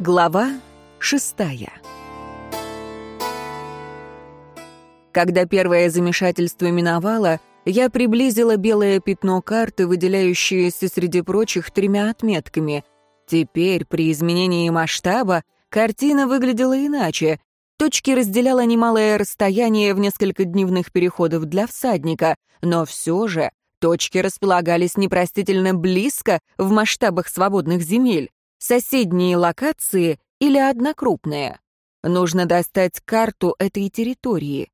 Глава шестая Когда первое замешательство миновало, я приблизила белое пятно карты, выделяющееся среди прочих тремя отметками. Теперь, при изменении масштаба, картина выглядела иначе. Точки разделяло немалое расстояние в несколько дневных переходов для всадника, но все же точки располагались непростительно близко в масштабах свободных земель соседние локации или однокрупные. Нужно достать карту этой территории.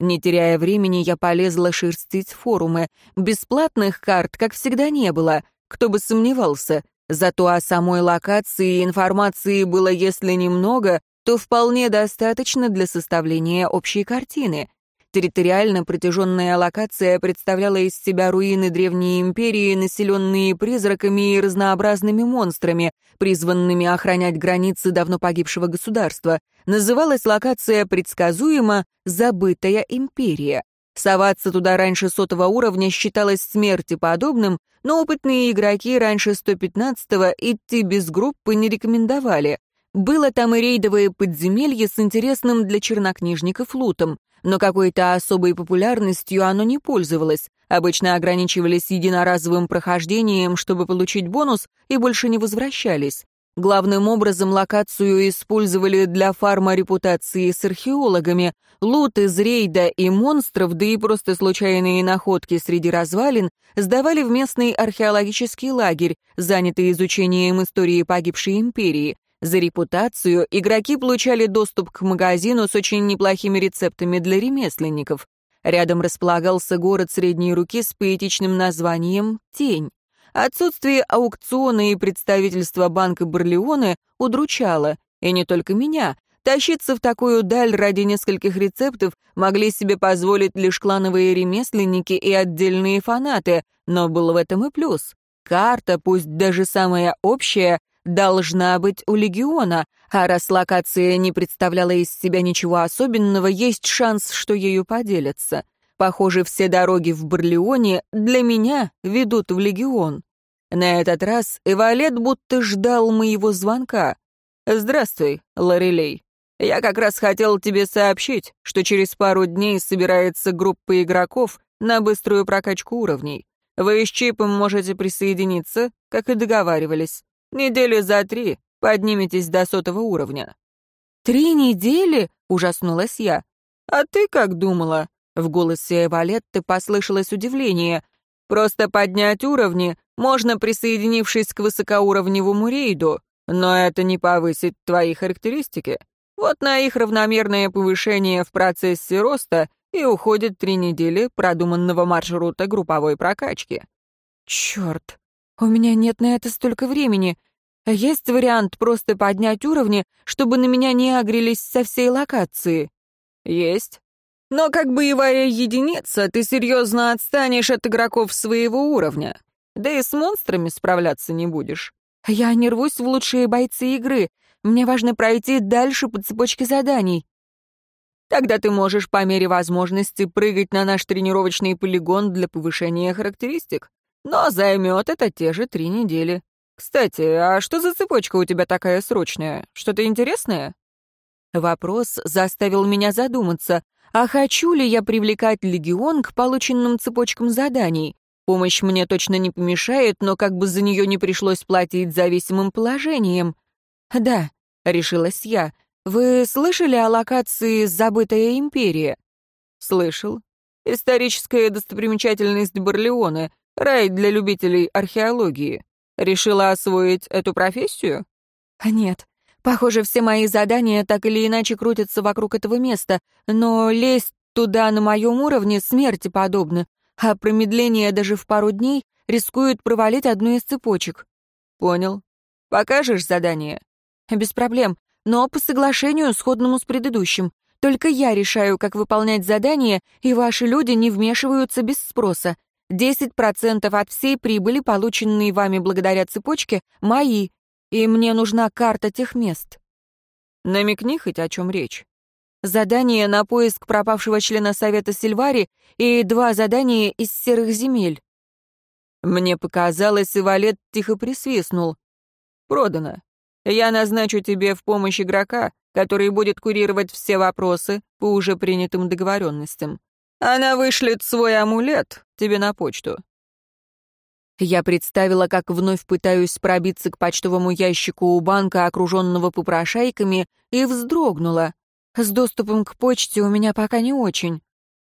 Не теряя времени, я полезла шерстить форумы. Бесплатных карт, как всегда, не было. Кто бы сомневался. Зато о самой локации информации было, если немного, то вполне достаточно для составления общей картины. Территориально протяженная локация представляла из себя руины древней империи, населенные призраками и разнообразными монстрами, призванными охранять границы давно погибшего государства. Называлась локация предсказуемо «Забытая империя». Соваться туда раньше сотого уровня считалось смерти подобным, но опытные игроки раньше 115-го идти без группы не рекомендовали. Было там и рейдовое подземелье с интересным для чернокнижников лутом но какой-то особой популярностью оно не пользовалось. Обычно ограничивались единоразовым прохождением, чтобы получить бонус, и больше не возвращались. Главным образом локацию использовали для фарма репутации с археологами. Лут из рейда и монстров, да и просто случайные находки среди развалин сдавали в местный археологический лагерь, занятый изучением истории погибшей империи. За репутацию игроки получали доступ к магазину с очень неплохими рецептами для ремесленников. Рядом располагался город средней руки с поэтичным названием «Тень». Отсутствие аукциона и представительства банка Барлеоне удручало, и не только меня. Тащиться в такую даль ради нескольких рецептов могли себе позволить лишь клановые ремесленники и отдельные фанаты, но был в этом и плюс. Карта, пусть даже самая общая, должна быть у Легиона, а раз локация не представляла из себя ничего особенного, есть шанс, что ею поделятся. Похоже, все дороги в Барлеоне для меня ведут в Легион. На этот раз Эвалет будто ждал моего звонка. «Здравствуй, Лорелей. Я как раз хотел тебе сообщить, что через пару дней собирается группа игроков на быструю прокачку уровней. Вы с Чипом можете присоединиться, как и договаривались. Недели за три подниметесь до сотого уровня». «Три недели?» — ужаснулась я. «А ты как думала?» — в голосе Эвалетты послышалось удивление. «Просто поднять уровни можно, присоединившись к высокоуровневому рейду, но это не повысит твои характеристики. Вот на их равномерное повышение в процессе роста и уходит три недели продуманного маршрута групповой прокачки». «Черт, у меня нет на это столько времени. Есть вариант просто поднять уровни, чтобы на меня не агрелись со всей локации? Есть. Но как боевая единица ты серьезно отстанешь от игроков своего уровня. Да и с монстрами справляться не будешь. Я не рвусь в лучшие бойцы игры. Мне важно пройти дальше по цепочке заданий. Тогда ты можешь по мере возможности прыгать на наш тренировочный полигон для повышения характеристик. Но займет это те же три недели. Кстати, а что за цепочка у тебя такая срочная? Что-то интересное? Вопрос заставил меня задуматься, а хочу ли я привлекать легион к полученным цепочкам заданий? Помощь мне точно не помешает, но как бы за нее не пришлось платить зависимым положением. Да, решилась я. Вы слышали о локации «Забытая империя»? Слышал. Историческая достопримечательность Барлеоне — Рай для любителей археологии. Решила освоить эту профессию? А нет. Похоже, все мои задания так или иначе крутятся вокруг этого места, но лезть туда на моем уровне смерти подобно, а промедление даже в пару дней рискует провалить одну из цепочек. Понял. Покажешь задание? Без проблем, но по соглашению, сходному с предыдущим. Только я решаю, как выполнять задание, и ваши люди не вмешиваются без спроса. 10% от всей прибыли, полученной вами благодаря цепочке, мои, и мне нужна карта тех мест. Намекни хоть о чем речь. Задание на поиск пропавшего члена Совета Сильвари и два задания из серых земель. Мне показалось, и Валет тихо присвистнул. Продано. Я назначу тебе в помощь игрока, который будет курировать все вопросы по уже принятым договоренностям. Она вышлет свой амулет тебе на почту. Я представила, как вновь пытаюсь пробиться к почтовому ящику у банка, окруженного попрошайками, и вздрогнула. С доступом к почте у меня пока не очень.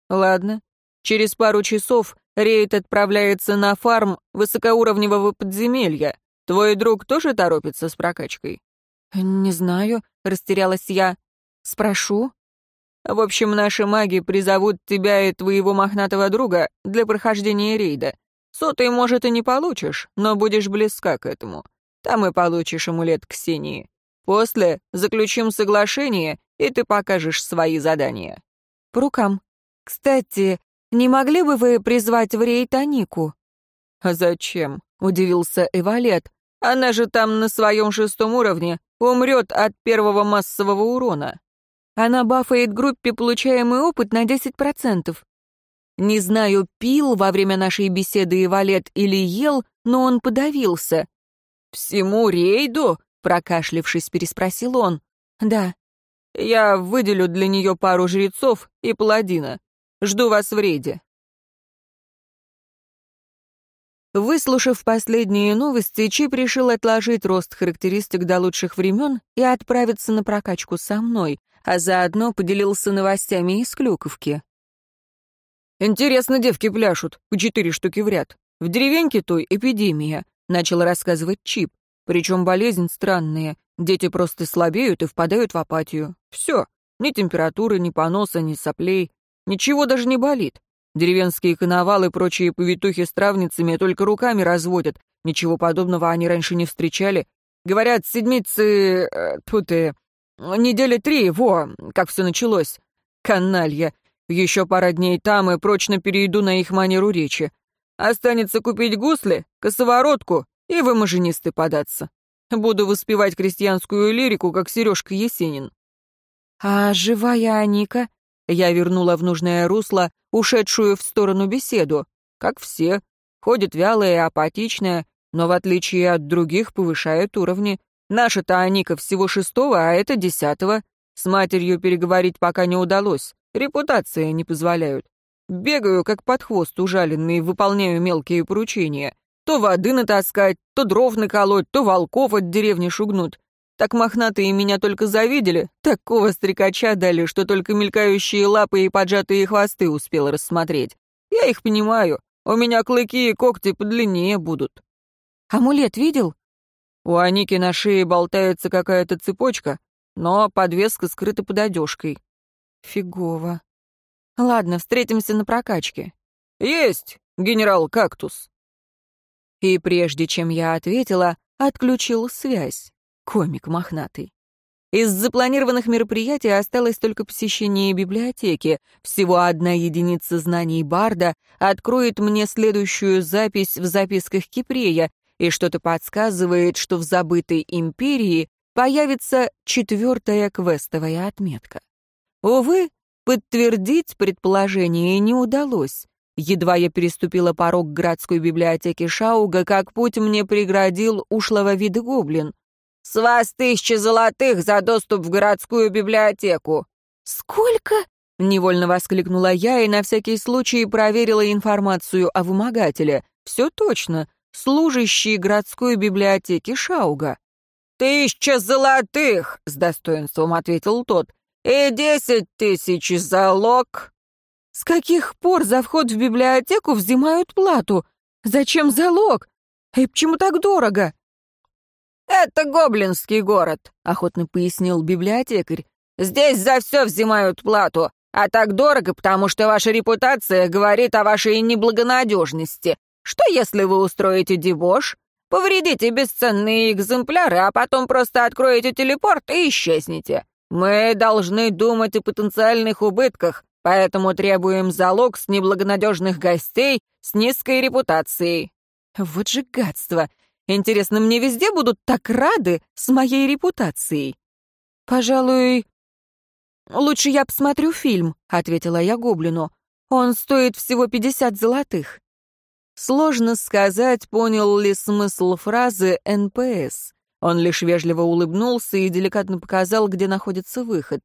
Ладно. Через пару часов рейд отправляется на фарм высокоуровневого подземелья. Твой друг тоже торопится с прокачкой? Не знаю, растерялась я. Спрошу. В общем, наши маги призовут тебя и твоего мохнатого друга для прохождения рейда. Сотый, может, и не получишь, но будешь близка к этому. Там и получишь амулет Ксении. После заключим соглашение, и ты покажешь свои задания. По рукам. Кстати, не могли бы вы призвать в рейд Анику? А зачем? Удивился Эвалет. Она же там на своем шестом уровне умрет от первого массового урона. Она бафает группе получаемый опыт на 10%. Не знаю, пил во время нашей беседы и валет или ел, но он подавился. «Всему рейду?» — прокашлившись, переспросил он. «Да». «Я выделю для нее пару жрецов и паладина. Жду вас в рейде». Выслушав последние новости, Чип решил отложить рост характеристик до лучших времен и отправиться на прокачку со мной, а заодно поделился новостями из Клюковки. «Интересно девки пляшут, по четыре штуки в ряд. В деревеньке той эпидемия», — начал рассказывать Чип. «Причем болезнь странная. Дети просто слабеют и впадают в апатию. Все. Ни температуры, ни поноса, ни соплей. Ничего даже не болит. Деревенские коновалы и прочие повитухи с травницами только руками разводят. Ничего подобного они раньше не встречали. Говорят, седмицы... Э, тут и... Недели три, во, как все началось. Каналья. Еще пара дней там и прочно перейду на их манеру речи. Останется купить гусли, косоворотку и в имажинисты податься. Буду воспевать крестьянскую лирику, как Сережка Есенин. А живая Аника? Я вернула в нужное русло ушедшую в сторону беседу. Как все. Ходит вялая и апатичная, но в отличие от других повышает уровни. Наша-то Аника всего шестого, а это десятого. С матерью переговорить пока не удалось. Репутация не позволяют. Бегаю, как под хвост ужаленный, выполняю мелкие поручения. То воды натаскать, то дров наколоть, то волков от деревни шугнуть. Так мохнатые меня только завидели, такого стрекача дали, что только мелькающие лапы и поджатые хвосты успел рассмотреть. Я их понимаю, у меня клыки и когти подлиннее будут. Амулет видел? У Аники на шее болтается какая-то цепочка, но подвеска скрыта под одежкой. Фигово. Ладно, встретимся на прокачке. Есть, генерал Кактус. И прежде чем я ответила, отключил связь. Комик мохнатый. Из запланированных мероприятий осталось только посещение библиотеки. Всего одна единица знаний Барда откроет мне следующую запись в записках Кипрея, и что-то подсказывает, что в забытой империи появится четвертая квестовая отметка. Увы, подтвердить предположение не удалось. Едва я переступила порог городской библиотеки Шауга, как путь мне преградил ушлого вида гоблин. «С вас тысяча золотых за доступ в городскую библиотеку!» «Сколько?» — невольно воскликнула я и на всякий случай проверила информацию о вымогателе. «Все точно. Служащий городской библиотеки Шауга». «Тысяча золотых!» — с достоинством ответил тот. «И десять тысяч залог!» «С каких пор за вход в библиотеку взимают плату? Зачем залог? И почему так дорого?» «Это гоблинский город», — охотно пояснил библиотекарь. «Здесь за все взимают плату, а так дорого, потому что ваша репутация говорит о вашей неблагонадежности. Что если вы устроите дебош, повредите бесценные экземпляры, а потом просто откроете телепорт и исчезнете? Мы должны думать о потенциальных убытках, поэтому требуем залог с неблагонадежных гостей с низкой репутацией». Вот же гадство! Интересно, мне везде будут так рады с моей репутацией? Пожалуй, лучше я посмотрю фильм, ответила я гоблину. Он стоит всего пятьдесят золотых. Сложно сказать, понял ли смысл фразы «НПС». Он лишь вежливо улыбнулся и деликатно показал, где находится выход.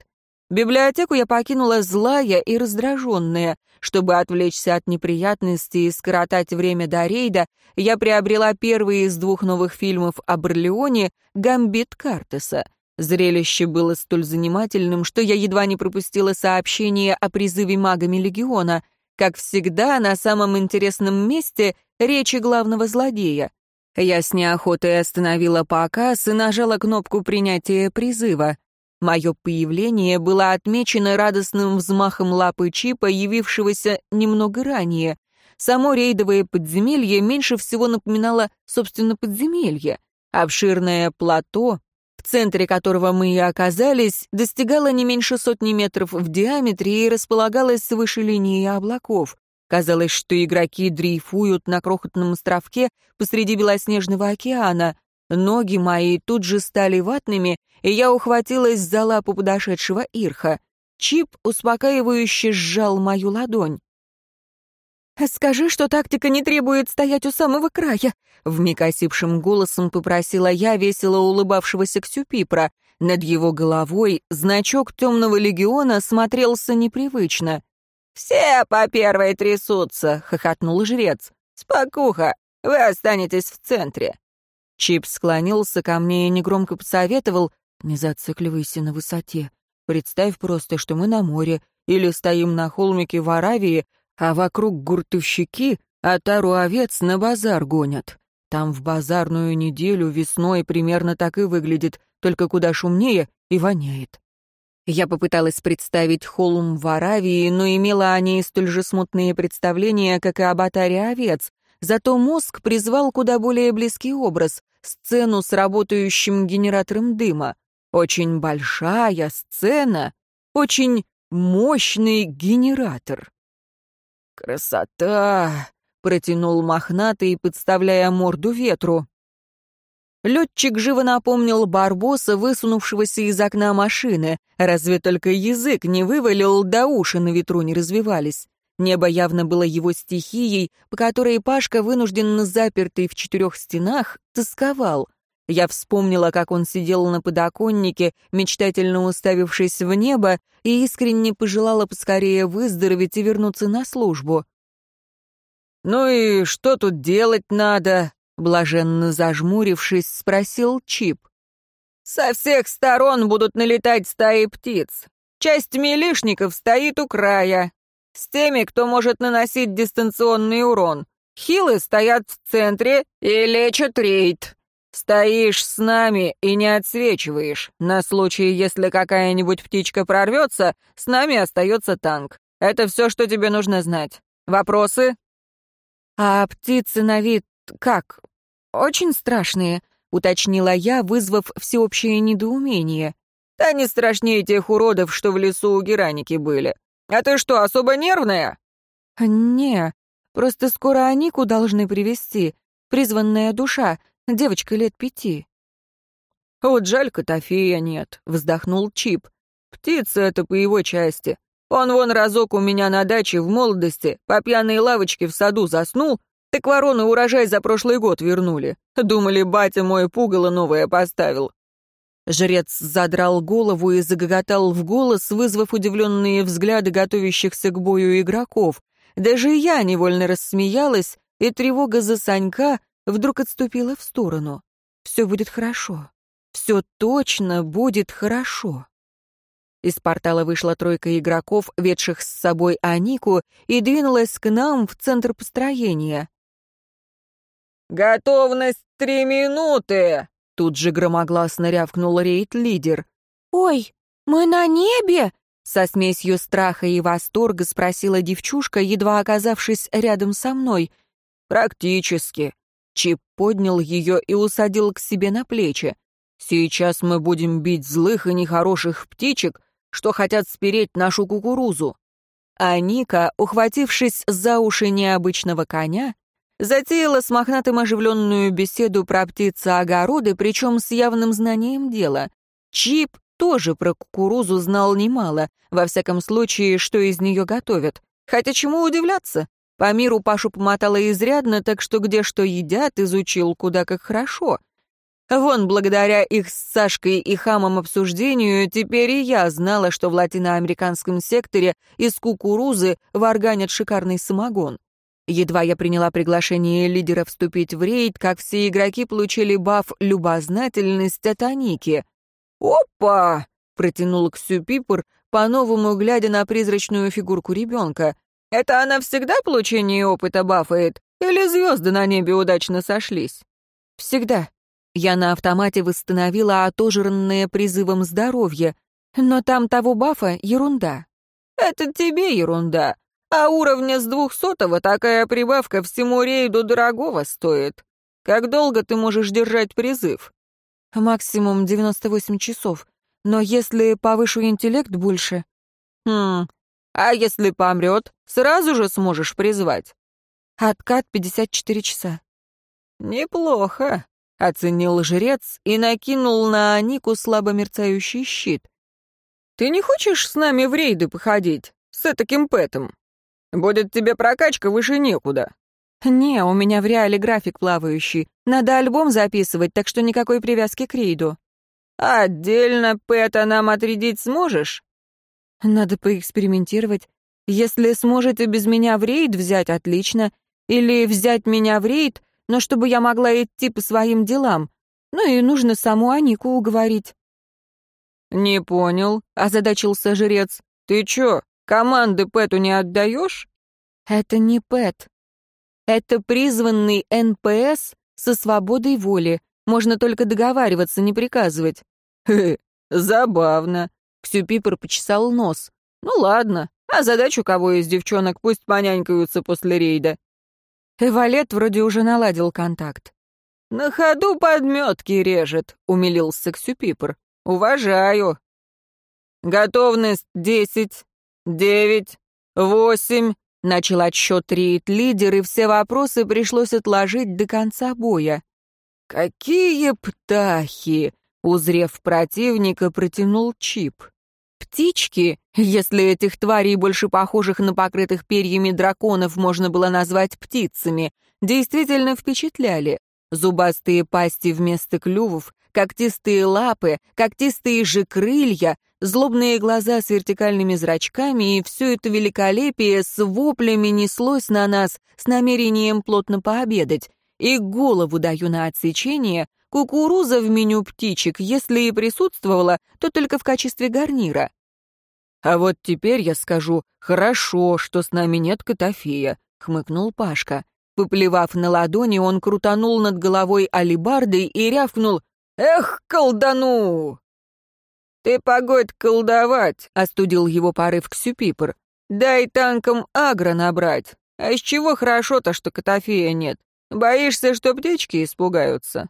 Библиотеку я покинула злая и раздраженная. Чтобы отвлечься от неприятностей и скоротать время до рейда, я приобрела первый из двух новых фильмов о Барлеоне «Гамбит Картеса». Зрелище было столь занимательным, что я едва не пропустила сообщение о призыве магами Легиона. Как всегда, на самом интересном месте речи главного злодея. Я с неохотой остановила показ и нажала кнопку принятия призыва. Мое появление было отмечено радостным взмахом лапы Чипа, явившегося немного ранее. Само рейдовое подземелье меньше всего напоминало, собственно, подземелье. Обширное плато, центре которого мы и оказались, достигало не меньше сотни метров в диаметре и располагалось выше линии облаков. Казалось, что игроки дрейфуют на крохотном островке посреди белоснежного океана. Ноги мои тут же стали ватными, и я ухватилась за лапу подошедшего Ирха. Чип успокаивающе сжал мою ладонь. «Скажи, что тактика не требует стоять у самого края», — вмиг осипшим голосом попросила я весело улыбавшегося Ксюпипра. Над его головой значок темного легиона смотрелся непривычно. «Все по первой трясутся», — хохотнул жрец. «Спокуха, вы останетесь в центре». Чип склонился ко мне и негромко посоветовал, «Не зацикливайся на высоте. Представь просто, что мы на море или стоим на холмике в Аравии, а вокруг гуртовщики, а тару овец на базар гонят. Там в базарную неделю весной примерно так и выглядит, только куда шумнее и воняет». Я попыталась представить холм в Аравии, но имела о ней столь же смутные представления, как и об атаре овец, Зато мозг призвал куда более близкий образ — сцену с работающим генератором дыма. Очень большая сцена, очень мощный генератор. «Красота!» — протянул мохнатый, подставляя морду ветру. Летчик живо напомнил Барбоса, высунувшегося из окна машины, разве только язык не вывалил, да уши на ветру не развивались. Небо явно было его стихией, по которой Пашка, вынужденно запертый в четырех стенах, тосковал. Я вспомнила, как он сидел на подоконнике, мечтательно уставившись в небо, и искренне пожелала поскорее выздороветь и вернуться на службу. «Ну и что тут делать надо?» — блаженно зажмурившись, спросил Чип. «Со всех сторон будут налетать стаи птиц. Часть милишников стоит у края, с теми, кто может наносить дистанционный урон. Хилы стоят в центре и лечат рейд. Стоишь с нами и не отсвечиваешь. На случай, если какая-нибудь птичка прорвется, с нами остается танк. Это все, что тебе нужно знать. Вопросы? А птицы на вид как? Очень страшные, уточнила я, вызвав всеобщее недоумение. Да не страшнее тех уродов, что в лесу у Гераники были. «А ты что, особо нервная?» «Не, просто скоро Анику должны привести. Призванная душа, девочка лет пяти». «Вот жаль, Котофея нет», — вздохнул Чип. «Птица это по его части. Он вон разок у меня на даче в молодости по пьяной лавочке в саду заснул, так вороны урожай за прошлый год вернули. Думали, батя мой пугало новое поставил. Жрец задрал голову и загоготал в голос, вызвав удивленные взгляды готовящихся к бою игроков. Даже я невольно рассмеялась, и тревога за Санька вдруг отступила в сторону. «Все будет хорошо. Все точно будет хорошо». Из портала вышла тройка игроков, ведших с собой Анику, и двинулась к нам в центр построения. «Готовность три минуты!» Тут же громогласно рявкнул рейд-лидер. «Ой, мы на небе?» Со смесью страха и восторга спросила девчушка, едва оказавшись рядом со мной. «Практически». Чип поднял ее и усадил к себе на плечи. «Сейчас мы будем бить злых и нехороших птичек, что хотят спереть нашу кукурузу». А Ника, ухватившись за уши необычного коня, Затеяла с мохнатым оживленную беседу про птицы-огороды, причем с явным знанием дела. Чип тоже про кукурузу знал немало, во всяком случае, что из нее готовят. Хотя чему удивляться? По миру Пашу помотала изрядно, так что где что едят, изучил куда как хорошо. Вон, благодаря их с Сашкой и хамом обсуждению, теперь и я знала, что в латиноамериканском секторе из кукурузы варганят шикарный самогон. Едва я приняла приглашение лидера вступить в рейд, как все игроки получили баф «любознательность» от Аники. «Опа!» — протянул Ксю Пипер, по-новому глядя на призрачную фигурку ребенка. «Это она всегда получение опыта бафает? Или звезды на небе удачно сошлись?» «Всегда», я на автомате восстановила отожранное призывом здоровье, но там того бафа ерунда. Это тебе ерунда, а уровня с двухсотого такая прибавка всему рейду дорогого стоит. Как долго ты можешь держать призыв? Максимум 98 часов, но если повышу интеллект больше... Хм, а если помрет, сразу же сможешь призвать? Откат 54 часа. Неплохо. — оценил жрец и накинул на Анику слабо мерцающий щит. «Ты не хочешь с нами в рейды походить? С таким пэтом? Будет тебе прокачка выше некуда». «Не, у меня в реале график плавающий. Надо альбом записывать, так что никакой привязки к рейду». «Отдельно пэта нам отрядить сможешь?» «Надо поэкспериментировать. Если сможете без меня в рейд взять, отлично. Или взять меня в рейд, но чтобы я могла идти по своим делам. Ну и нужно саму Анику уговорить». «Не понял», — озадачился жрец. «Ты чё, команды Пэту не отдаешь?» «Это не пет. Это призванный НПС со свободой воли. Можно только договариваться, не приказывать». «Хе, забавно», — Ксюпипер почесал нос. «Ну ладно, озадачу кого из девчонок пусть понянькаются после рейда. Эвалет вроде уже наладил контакт. «На ходу подметки режет», — умилился Ксюпипр. «Уважаю». «Готовность десять, девять, восемь», — начал отсчет рейд-лидер, и все вопросы пришлось отложить до конца боя. «Какие птахи!» — узрев противника, протянул Чип. Птички, если этих тварей, больше похожих на покрытых перьями драконов, можно было назвать птицами, действительно впечатляли. Зубастые пасти вместо клювов, когтистые лапы, когтистые же крылья, злобные глаза с вертикальными зрачками, и все это великолепие с воплями неслось на нас с намерением плотно пообедать. И голову даю на отсечение, Кукуруза в меню птичек, если и присутствовала, то только в качестве гарнира. «А вот теперь я скажу, хорошо, что с нами нет Котофея», — хмыкнул Пашка. Поплевав на ладони, он крутанул над головой алибардой и рявкнул «Эх, колдану!» «Ты погодь колдовать!» — остудил его порыв Ксюпипр. «Дай танкам агро набрать. А из чего хорошо-то, что Котофея нет? Боишься, что птички испугаются?»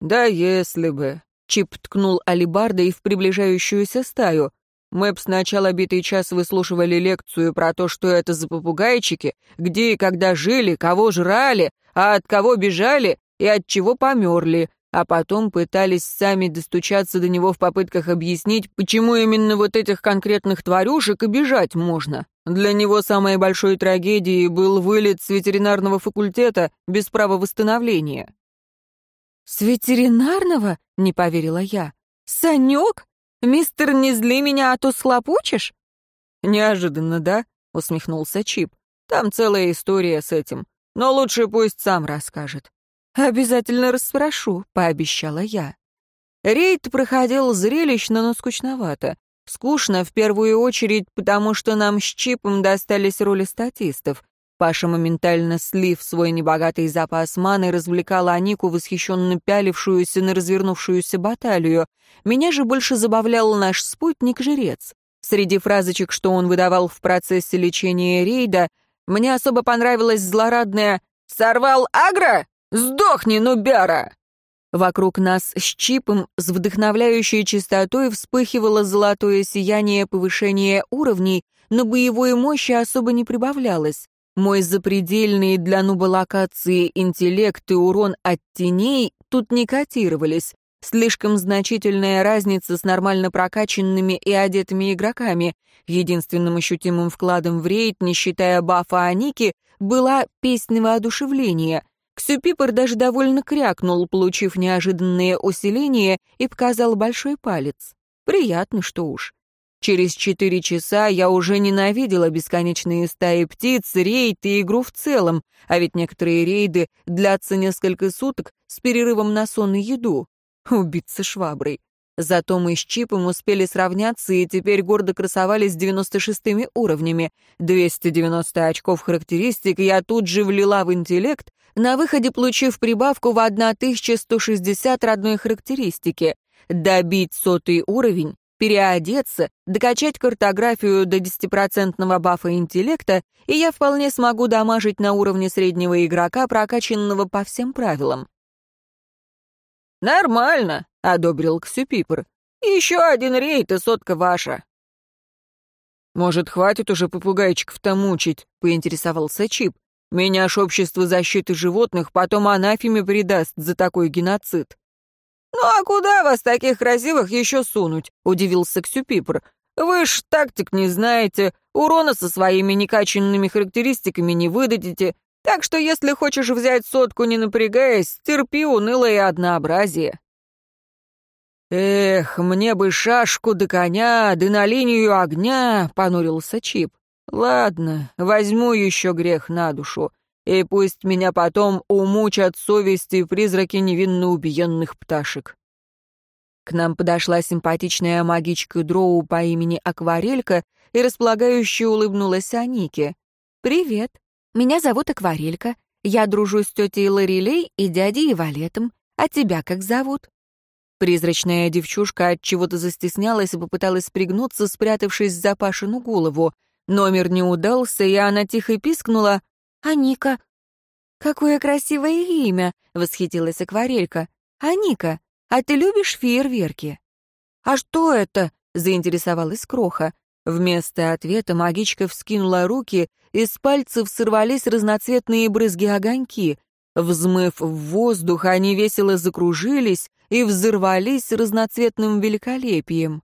«Да если бы...» — Чип ткнул алибардой в приближающуюся стаю. Мы б сначала битый час выслушивали лекцию про то, что это за попугайчики, где и когда жили, кого жрали, а от кого бежали и от чего померли, а потом пытались сами достучаться до него в попытках объяснить, почему именно вот этих конкретных тварюшек обижать можно. Для него самой большой трагедией был вылет с ветеринарного факультета без права восстановления. «С ветеринарного?» — не поверила я. «Санек? Мистер, не зли меня, а то схлопочешь?» «Неожиданно, да?» — усмехнулся Чип. «Там целая история с этим. Но лучше пусть сам расскажет». «Обязательно расспрошу», — пообещала я. Рейд проходил зрелищно, но скучновато. Скучно в первую очередь, потому что нам с Чипом достались роли статистов. Паша, моментально слив свой небогатый запас маны, развлекала Анику, восхищенно пялившуюся на развернувшуюся баталию. Меня же больше забавлял наш спутник-жрец. Среди фразочек, что он выдавал в процессе лечения рейда, мне особо понравилось злорадное «Сорвал агро? Сдохни, нубяра!» Вокруг нас с чипом с вдохновляющей чистотой вспыхивало золотое сияние повышения уровней, но боевой мощи особо не прибавлялось. Мой запредельный для нуболокации интеллект и урон от теней тут не котировались. Слишком значительная разница с нормально прокачанными и одетыми игроками. Единственным ощутимым вкладом в рейд, не считая бафа Аники, была песня воодушевления. Ксюпипер даже довольно крякнул, получив неожиданное усиление, и показал большой палец. Приятно, что уж. Через четыре часа я уже ненавидела бесконечные стаи птиц, рейд и игру в целом, а ведь некоторые рейды длятся несколько суток с перерывом на сон и еду. Убиться шваброй. Зато мы с Чипом успели сравняться и теперь гордо красовались 96-ми уровнями. 290 очков характеристик я тут же влила в интеллект, на выходе получив прибавку в 1160 родной характеристики. Добить сотый уровень, переодеться, докачать картографию до 10% бафа интеллекта, и я вполне смогу дамажить на уровне среднего игрока, прокачанного по всем правилам. «Нормально», — одобрил Ксюпипер. «Еще один рейд, и сотка ваша». «Может, хватит уже попугайчиков-то мучить?» — поинтересовался Чип. «Меня ж общество защиты животных потом анафеме придаст за такой геноцид». «Ну а куда вас таких красивых еще сунуть?» — удивился Ксюпипер. «Вы ж тактик не знаете, урона со своими некаченными характеристиками не выдадите, так что если хочешь взять сотку, не напрягаясь, терпи унылое однообразие». «Эх, мне бы шашку до коня, да на линию огня», — понурился Чип. «Ладно, возьму еще грех на душу, и пусть меня потом умучат совести призраки невинно убиенных пташек». К нам подошла симпатичная магичка Дроу по имени Акварелька и располагающе улыбнулась Анике. «Привет», меня зовут Акварелька. Я дружу с тетей Лорелей и дядей Ивалетом. А тебя как зовут?» Призрачная девчушка от чего-то застеснялась и попыталась пригнуться, спрятавшись за Пашину голову. Номер не удался, и она тихо пискнула. «Аника». «Какое красивое имя!» — восхитилась Акварелька. «Аника, а ты любишь фейерверки?» «А что это?» — заинтересовалась Кроха. Вместо ответа магичка вскинула руки, из пальцев сорвались разноцветные брызги-огоньки. Взмыв в воздух, они весело закружились и взорвались разноцветным великолепием.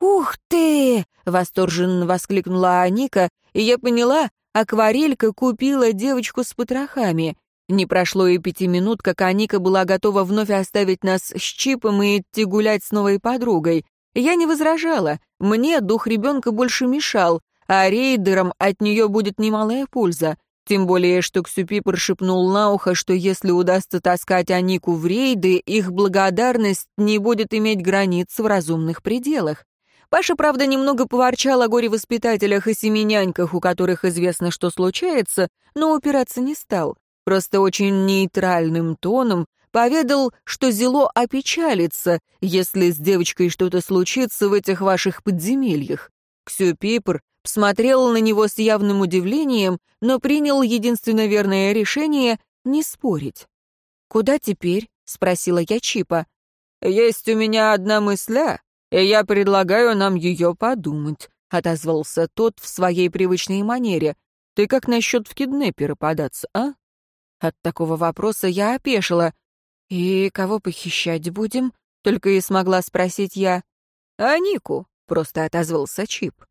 «Ух ты!» — восторженно воскликнула Аника, и я поняла, акварелька купила девочку с потрохами. Не прошло и пяти минут, как Аника была готова вновь оставить нас с Чипом и идти гулять с новой подругой. Я не возражала, мне дух ребенка больше мешал, а рейдерам от нее будет немалая польза. Тем более, что Ксюпи прошепнул на ухо, что если удастся таскать Анику в рейды, их благодарность не будет иметь границ в разумных пределах. Паша, правда, немного поворчал о горе-воспитателях и семеняньках, у которых известно, что случается, но упираться не стал. Просто очень нейтральным тоном Поведал, что Зело опечалится, если с девочкой что-то случится в этих ваших подземельях. Ксю Пипр посмотрел на него с явным удивлением, но принял единственно верное решение — не спорить. «Куда теперь?» — спросила я Чипа. «Есть у меня одна мысля, я предлагаю нам ее подумать», — отозвался тот в своей привычной манере. «Ты как насчет в киднепера податься, а?» От такого вопроса я опешила — «И кого похищать будем?» — только и смогла спросить я. «А Нику», — просто отозвался Чип.